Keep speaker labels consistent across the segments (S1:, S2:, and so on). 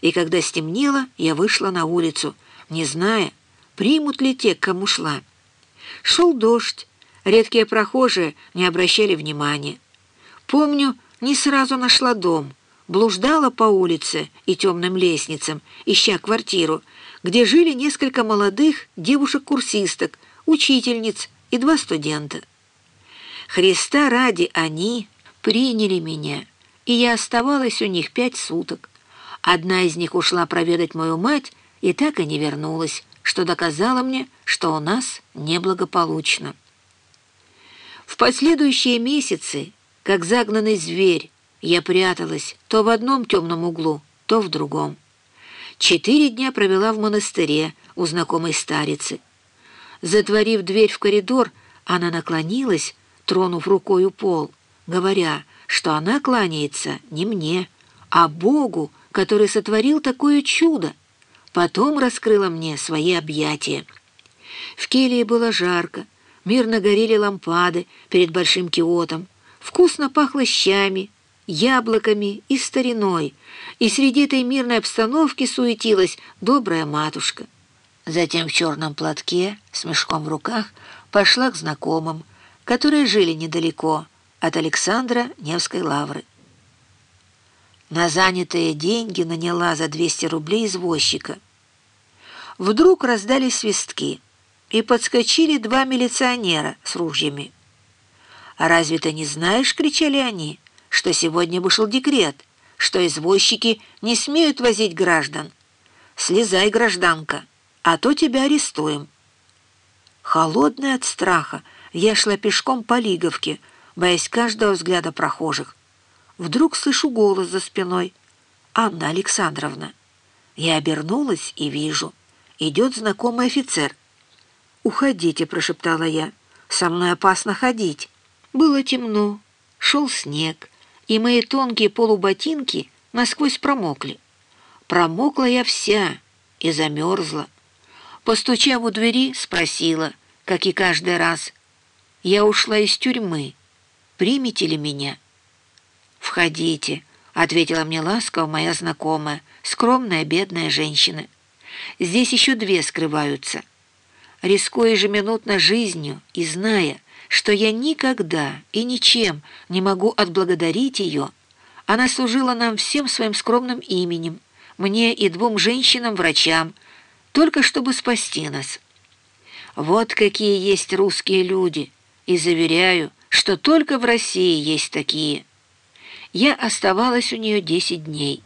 S1: и когда стемнело, я вышла на улицу, не зная, примут ли те, к кому шла. Шел дождь, редкие прохожие не обращали внимания. Помню, не сразу нашла дом, блуждала по улице и темным лестницам, ища квартиру, где жили несколько молодых девушек-курсисток, учительниц и два студента. Христа ради они приняли меня, и я оставалась у них пять суток. Одна из них ушла проведать мою мать и так и не вернулась, что доказало мне, что у нас неблагополучно. В последующие месяцы, как загнанный зверь, я пряталась то в одном темном углу, то в другом. Четыре дня провела в монастыре у знакомой старицы. Затворив дверь в коридор, она наклонилась, тронув рукою пол, говоря, что она кланяется не мне, а Богу, который сотворил такое чудо. Потом раскрыла мне свои объятия. В келье было жарко, мирно горели лампады перед большим киотом, вкусно пахло щами, яблоками и стариной, и среди этой мирной обстановки суетилась добрая матушка. Затем в черном платке, с мешком в руках, пошла к знакомым, которые жили недалеко от Александра Невской лавры. На занятые деньги наняла за 200 рублей извозчика. Вдруг раздались свистки, и подскочили два милиционера с ружьями. «А разве ты не знаешь, — кричали они, — что сегодня вышел декрет, что извозчики не смеют возить граждан? Слезай, гражданка, а то тебя арестуем». Холодная от страха, я шла пешком по Лиговке, боясь каждого взгляда прохожих. Вдруг слышу голос за спиной. «Анна Александровна». Я обернулась и вижу. Идет знакомый офицер. «Уходите», — прошептала я. «Со мной опасно ходить». Было темно, шел снег, и мои тонкие полуботинки насквозь промокли. Промокла я вся и замерзла. Постучав у двери, спросила, как и каждый раз. «Я ушла из тюрьмы. Примите ли меня?» «Входите», — ответила мне ласково моя знакомая, скромная бедная женщина. «Здесь еще две скрываются». Рискуя ежеминутно жизнью и зная, что я никогда и ничем не могу отблагодарить ее, она служила нам всем своим скромным именем, мне и двум женщинам-врачам, только чтобы спасти нас. Вот какие есть русские люди, и заверяю, что только в России есть такие. Я оставалась у нее десять дней.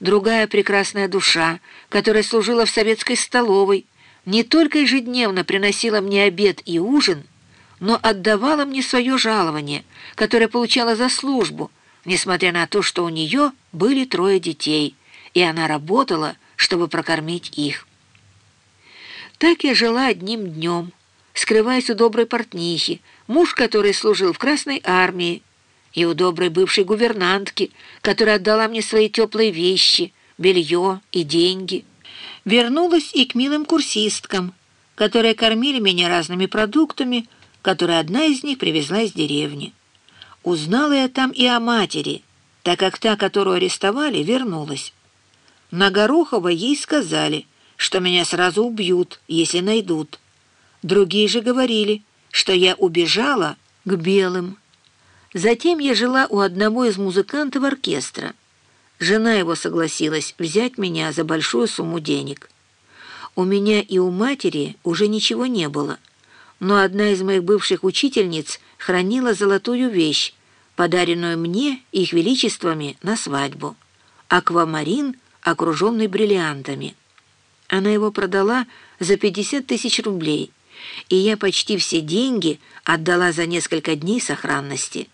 S1: Другая прекрасная душа, которая служила в советской столовой, не только ежедневно приносила мне обед и ужин, но отдавала мне свое жалование, которое получала за службу, несмотря на то, что у нее были трое детей, и она работала, чтобы прокормить их. Так я жила одним днем, скрываясь у доброй портнихи, муж который служил в Красной армии, и у доброй бывшей гувернантки, которая отдала мне свои теплые вещи, белье и деньги. Вернулась и к милым курсисткам, которые кормили меня разными продуктами, которые одна из них привезла из деревни. Узнала я там и о матери, так как та, которую арестовали, вернулась. На Горохово ей сказали, что меня сразу убьют, если найдут. Другие же говорили, что я убежала к белым. Затем я жила у одного из музыкантов оркестра. Жена его согласилась взять меня за большую сумму денег. У меня и у матери уже ничего не было, но одна из моих бывших учительниц хранила золотую вещь, подаренную мне их величествами на свадьбу. Аквамарин, окруженный бриллиантами. Она его продала за 50 тысяч рублей — и я почти все деньги отдала за несколько дней сохранности.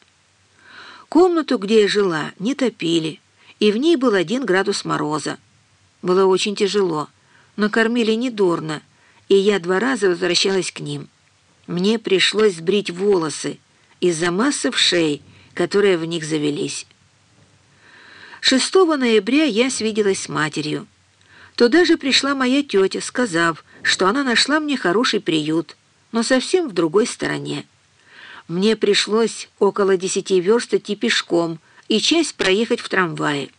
S1: Комнату, где я жила, не топили, и в ней был один градус мороза. Было очень тяжело, но кормили недурно, и я два раза возвращалась к ним. Мне пришлось сбрить волосы из-за массы вшей, которые в них завелись. 6 ноября я свиделась с матерью. Туда же пришла моя тетя, сказав, что она нашла мне хороший приют, но совсем в другой стороне. Мне пришлось около десяти верст идти пешком и часть проехать в трамвае.